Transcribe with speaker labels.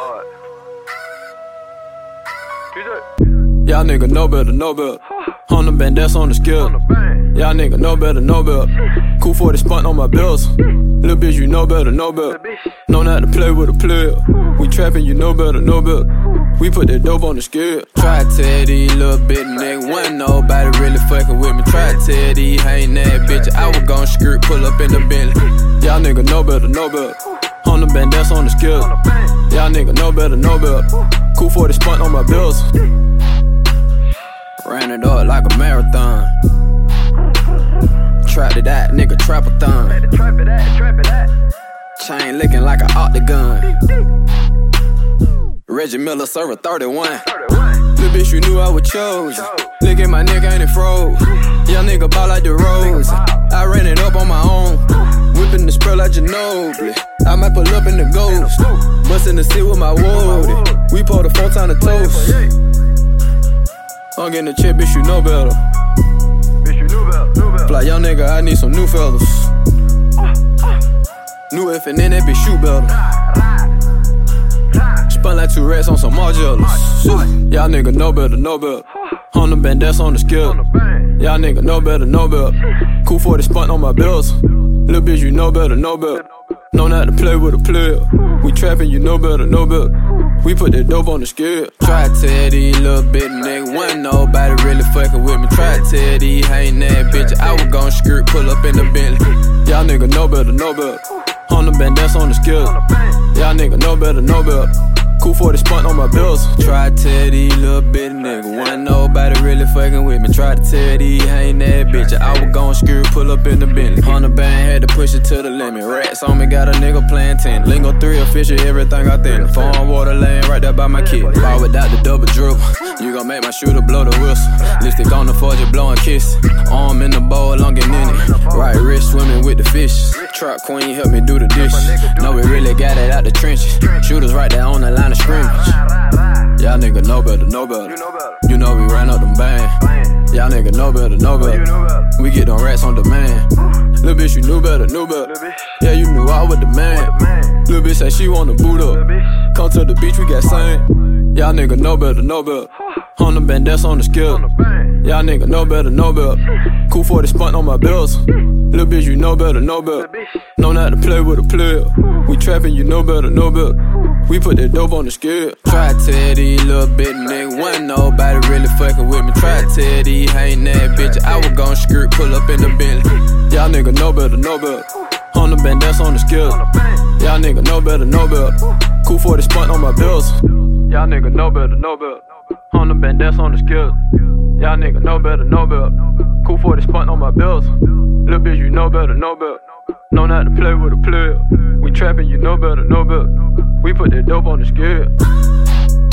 Speaker 1: hard. Y'all nigga know better, know better. Hundred band, that's on the scale. Y'all nigga know better, know better. Cool 40 spunt on my bills. Little bitch, you know better, know better. Know not to play with a player. We trapping, you know better, know better. We put that dope on the scale. Try Teddy, little bit nigga, wasn't nobody really fucking with me. Try Teddy, ain't that bitch, I was gon' skirt, pull up in the Bentley. Y'all nigga know better, know better. On the band, that's on the skill. Y'all nigga know better, know better. Cool for the spot on my bills. Ran it up like a marathon. Trap to that, nigga, trap-a-thon.
Speaker 2: It at, trap it.
Speaker 1: Chain licking like an octagon. Reggie Miller server 31.
Speaker 2: 31.
Speaker 1: Little bitch, you knew I was chose. Look at my nigga, ain't it froze? Young nigga ball like the rose. I ran it up on my own. Whipping the spur like Ginobili. I might pull up in the ghost. Bustin' the seat with my woody. We pour the four time the toast. I'm getting a chip, bitch, you know better.
Speaker 2: Bitch, you knew about.
Speaker 1: Fly young nigga, I need some new fellas. New F and then that bitch shoot better. Spun like two rats on some Margielas. Y'all nigga know better, know better. On the band, that's on the skill. Y'all nigga know better, know better. Cool for the spun on my bills. Little bitch, you know better, know better. Know not to play with a player. We trapping, you know better, know better. We put that dope on the scale. Try to tell these little bit nigga, wasn't nobody really fucking with me. Try to tell these ain't that bitch. I was gon' skirt, pull up in the Bentley. Y'all nigga know better, know better. On the band, that's on the skill. Y'all nigga know better, know better. Cool for the spot on my bills. Tell these little bit nigga, wasn't nobody really fucking with me. Try to tell these ain't that bitch. I was gon' skirt, pull up in the Bentley. On the band, had to push it to the limit. Rats on me, got a nigga playing 10. Lingo 3 official, everything I think. Phone water laying right there by my kid. Ball without the double dribble. You gon' make my shooter blow the whistle. Lipstick on the forge, blowing kiss. Arm in the bowl, I'm getting in it. Right wrist swimming with the fish. Trap queen, help me do the dish. No, we really got it out the trenches. Shooters right there on the line of scrimmage. Y'all nigga know better, know better.
Speaker 2: You know better.
Speaker 1: You know we ran up them.
Speaker 2: Man,
Speaker 1: Y'all nigga know better, know oh,
Speaker 2: you
Speaker 1: better.
Speaker 2: know better.
Speaker 1: We get them rats on demand. Little bitch, you knew better, knew better. Yeah, you knew I was the man. Little bitch say she wanna boot up. Come to the beach, we got sand. Y'all nigga know better, know better. On the band, that's on the skill.
Speaker 2: On the band.
Speaker 1: Y'all nigga know better, know better. Cool for the on my bills. Little bitch, you know better, know better. Know not to play with a player. We trapping, you know better, know better. We put that dope on the scale. Try to tell these little bit nigga, wasn't nobody really fucking with me. Try to tell these ain't that bitch. I was gon' skirt, pull up in the Bentley. Y'all nigga know better, know better. On the band, that's on the skill. Y'all nigga know better, know better. Cool for the spot on my bills. Y'all nigga know better, know better. On the band, that's on the skill. Y'all nigga know better, know better. Cool for the spot on my bills. Little bitch, you know better, know better. Know not to play with a player. We trapping, you know better, know better. We put the dope on the scale.